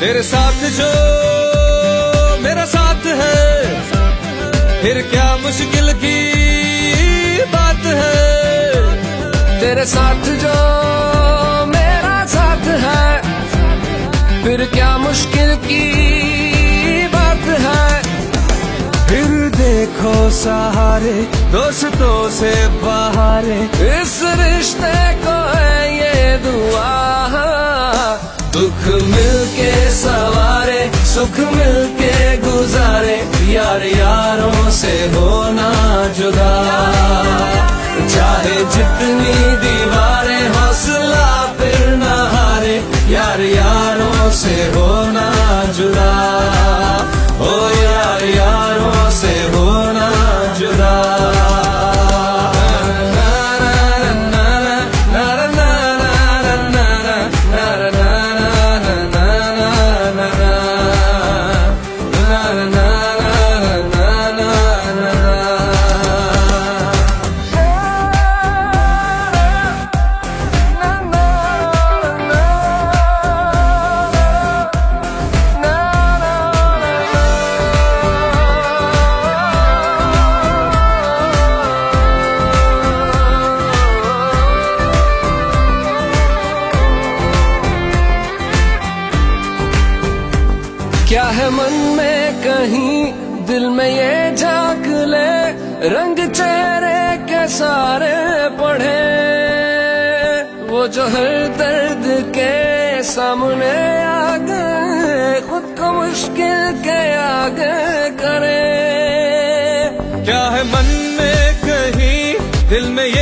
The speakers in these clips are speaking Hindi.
तेरे साथ जो मेरा साथ है, फिर क्या मुश्किल की बात है? तेरे साथ जो मेरा साथ है, फिर क्या मुश्किल की बात है? फिर देखो सहारे, दोस्तों से बाहर, इस रिश्ते सुख मिलके गुजारे यार यारों से होना जुदा। चाहे जितनी दीवारें हौसला फिर न हारे यार यारों से होना जुदा। क्या है मन में कहीं दिल में ये झाँक ले? रंग चेहरे के सारे पढ़े। वो जो हर दर्द के सामने आ गए खुद को मुश्किल के आगे करे। क्या है मन में कहीं दिल में ये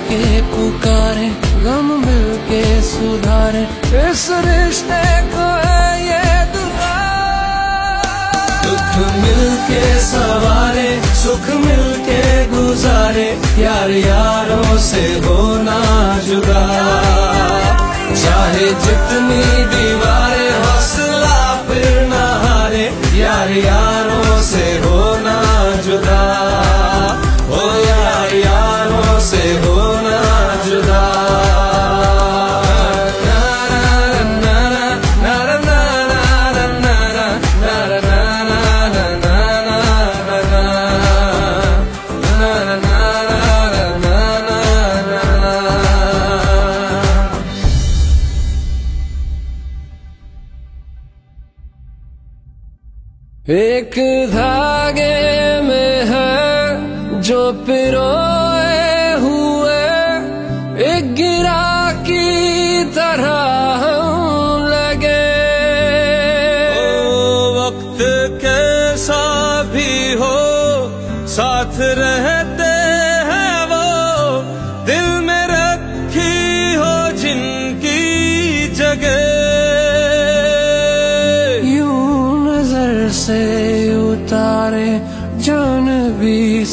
मिलके पुकारे, गम मिलके सुधारे। इस रिश्ते को है ये दुआ दुख मिलके सवारे, सुख मिलके गुजारे। यार यारों से होना जुदा चाहे जितनी दीवारें, हौसला फिर न हारे। यार यारों एक धागे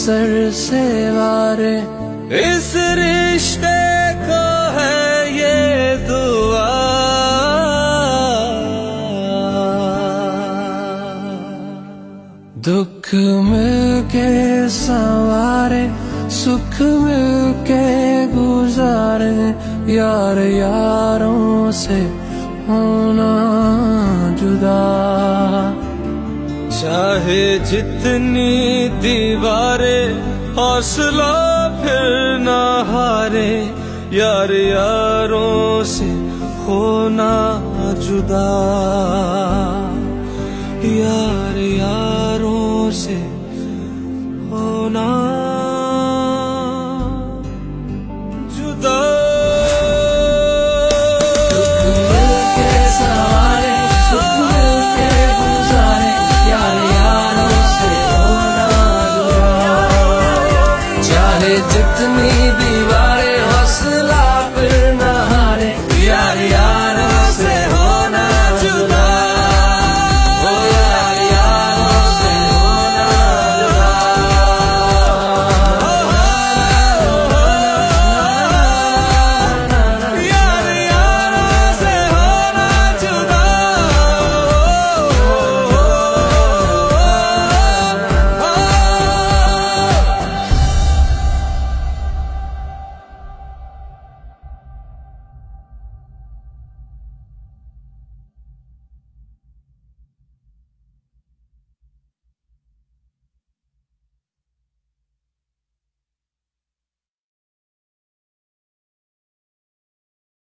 सर से वारे। इस रिश्ते को है ये दुआ। दुख मिलके सवारे, सुख मिलके गुजारे। यार यारों से होना जुदा। चाहे जितनी दीवारें हौसला फिर ना हारे, यार यारों से होना जुदा। यार यारों से होना Egypt to me.